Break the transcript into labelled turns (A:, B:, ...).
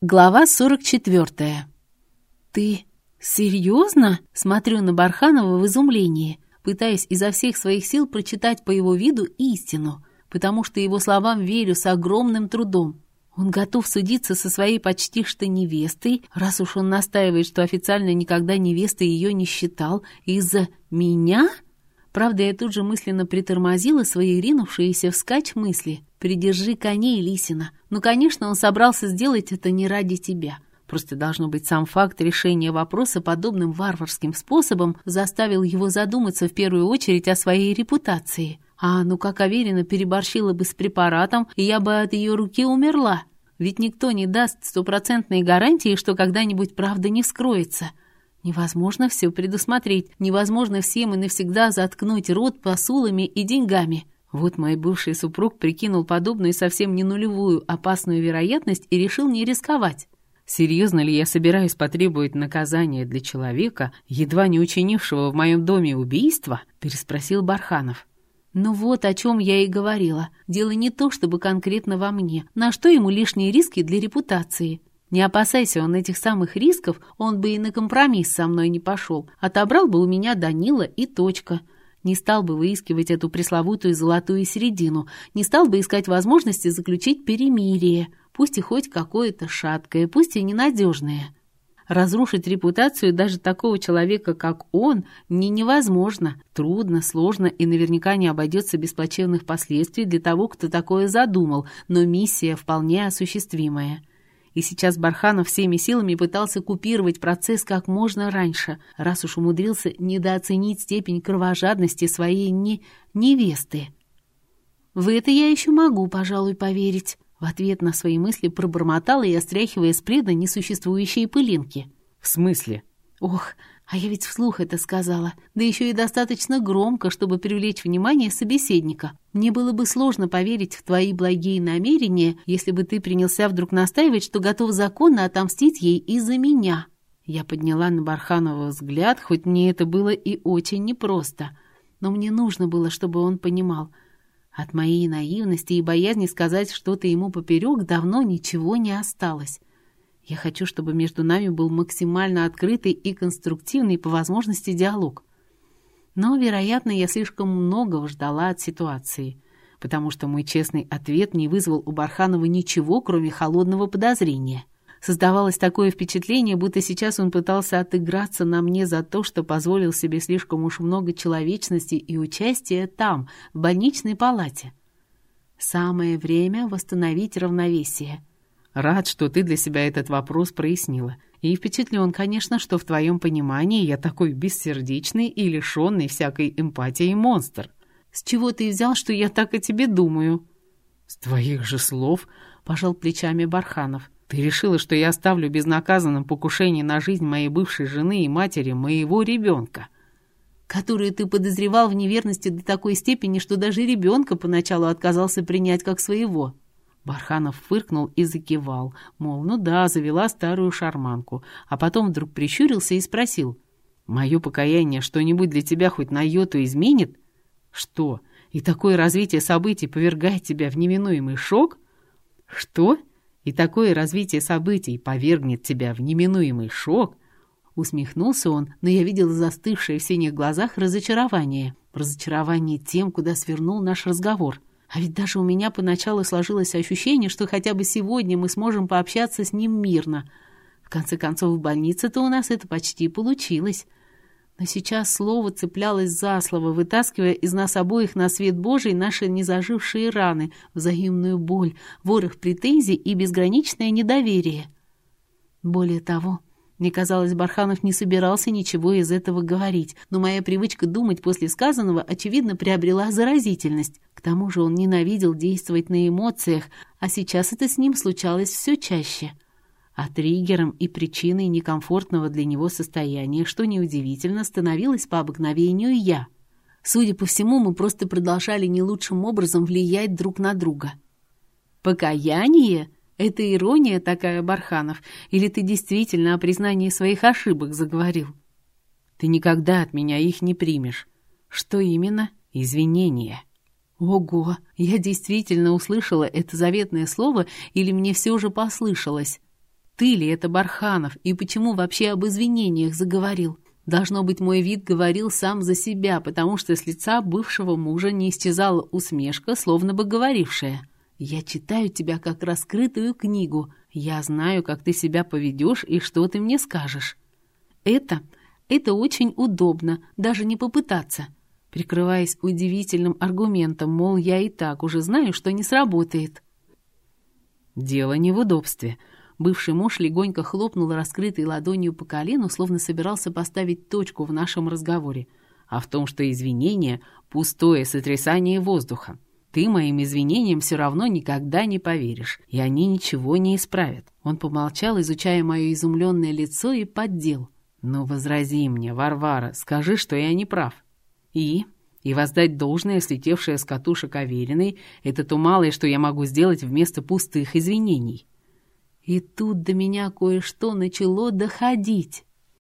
A: Глава 44. «Ты серьезно?» Смотрю на Барханова в изумлении, пытаясь изо всех своих сил прочитать по его виду истину, потому что его словам верю с огромным трудом. Он готов судиться со своей почти что невестой, раз уж он настаивает, что официально никогда невестой ее не считал, из-за меня?» Правда, я тут же мысленно притормозила свои ринувшиеся вскачь мысли. «Придержи коней, Лисина». Ну, конечно, он собрался сделать это не ради тебя. Просто, должно быть, сам факт решения вопроса подобным варварским способом заставил его задуматься в первую очередь о своей репутации. А ну как Аверина переборщила бы с препаратом, и я бы от ее руки умерла. Ведь никто не даст стопроцентной гарантии, что когда-нибудь правда не вскроется. Невозможно все предусмотреть, невозможно всем и навсегда заткнуть рот посулами и деньгами. Вот мой бывший супруг прикинул подобную совсем не нулевую опасную вероятность и решил не рисковать. Серьезно ли я собираюсь потребовать наказания для человека, едва не учинившего в моем доме убийство? Переспросил Барханов. Ну вот о чем я и говорила. Дело не то, чтобы конкретно во мне. На что ему лишние риски для репутации? Не опасайся он этих самых рисков, он бы и на компромисс со мной не пошел. Отобрал бы у меня Данила и точка. Не стал бы выискивать эту пресловутую золотую середину, не стал бы искать возможности заключить перемирие, пусть и хоть какое-то шаткое, пусть и ненадежное. Разрушить репутацию даже такого человека, как он, не невозможно. Трудно, сложно и наверняка не обойдется без плачевных последствий для того, кто такое задумал, но миссия вполне осуществимая. И сейчас Барханов всеми силами пытался купировать процесс как можно раньше, раз уж умудрился недооценить степень кровожадности своей не... невесты. «В это я еще могу, пожалуй, поверить», — в ответ на свои мысли пробормотала я, стряхивая с пледа несуществующие пылинки.
B: «В смысле?»
A: «Ох, а я ведь вслух это сказала, да еще и достаточно громко, чтобы привлечь внимание собеседника. Мне было бы сложно поверить в твои благие намерения, если бы ты принялся вдруг настаивать, что готов законно отомстить ей из-за меня». Я подняла на Барханова взгляд, хоть мне это было и очень непросто. Но мне нужно было, чтобы он понимал. От моей наивности и боязни сказать что-то ему поперек давно ничего не осталось. Я хочу, чтобы между нами был максимально открытый и конструктивный по возможности диалог. Но, вероятно, я слишком многого ждала от ситуации, потому что мой честный ответ не вызвал у Барханова ничего, кроме холодного подозрения. Создавалось такое впечатление, будто сейчас он пытался отыграться на мне за то, что позволил себе слишком уж много человечности и участия там, в больничной палате. Самое время восстановить равновесие —
B: Рад, что ты для себя этот вопрос прояснила. И впечатлен, конечно, что в твоем понимании я такой бессердечный и лишенный всякой эмпатии монстр.
A: С чего ты взял, что я так о тебе думаю?
B: С твоих же слов, пожал плечами Барханов. Ты решила, что я оставлю безнаказанным покушение на жизнь моей бывшей жены и матери моего ребенка
A: которую ты подозревал в неверности до такой степени, что даже ребенка поначалу отказался принять как своего.
B: Барханов фыркнул и закивал, мол, ну да, завела старую шарманку, а потом вдруг прищурился и спросил, «Мое покаяние что-нибудь для тебя хоть на йоту изменит?» «Что, и такое развитие событий повергает тебя в неминуемый шок?» «Что? И такое развитие событий повергнет тебя в неминуемый шок?» Усмехнулся он, но я видел застывшее в синих глазах разочарование. Разочарование тем, куда свернул наш разговор. А ведь даже у меня поначалу сложилось ощущение, что хотя бы сегодня мы сможем пообщаться с ним мирно. В конце концов, в больнице-то у нас это почти получилось. Но сейчас слово цеплялось за слово, вытаскивая из нас обоих на свет Божий наши незажившие раны, взаимную боль, ворох претензий и безграничное недоверие. Более того, мне казалось, Барханов не собирался ничего из этого говорить, но моя привычка думать после сказанного, очевидно, приобрела заразительность. К тому же он ненавидел действовать на эмоциях, а сейчас это с ним случалось все чаще. А триггером и причиной некомфортного для него состояния, что неудивительно, становилась по обыкновению я. Судя по всему, мы просто продолжали не лучшим образом влиять друг на друга. «Покаяние?» Это ирония такая, Барханов? Или ты действительно о признании своих ошибок заговорил? Ты никогда от меня их не примешь. Что именно? Извинения. Ого, я действительно услышала это заветное слово или мне все же послышалось?
A: Ты ли это Барханов? И почему вообще об извинениях заговорил? Должно быть, мой вид говорил сам за себя, потому что с лица бывшего мужа не исчезала усмешка, словно бы говорившая. «Я читаю тебя как раскрытую книгу. Я знаю, как ты себя поведешь и что ты мне скажешь». Это, это очень удобно, даже не попытаться. Прикрываясь удивительным аргументом, мол, я и так уже знаю, что не сработает.
B: Дело не в удобстве. Бывший муж легонько хлопнул раскрытой ладонью по колену, словно собирался поставить точку в нашем разговоре, а в том, что извинения — пустое сотрясание воздуха. Ты моим извинениям все равно никогда не поверишь, и они ничего не исправят. Он помолчал, изучая мое изумленное лицо, и поддел. «Ну, возрази мне, Варвара, скажи, что я не прав». «И?» И воздать должное, слетевшее с катушек Авериной, это то малое, что я могу сделать вместо пустых извинений.
A: И тут до меня кое-что начало доходить.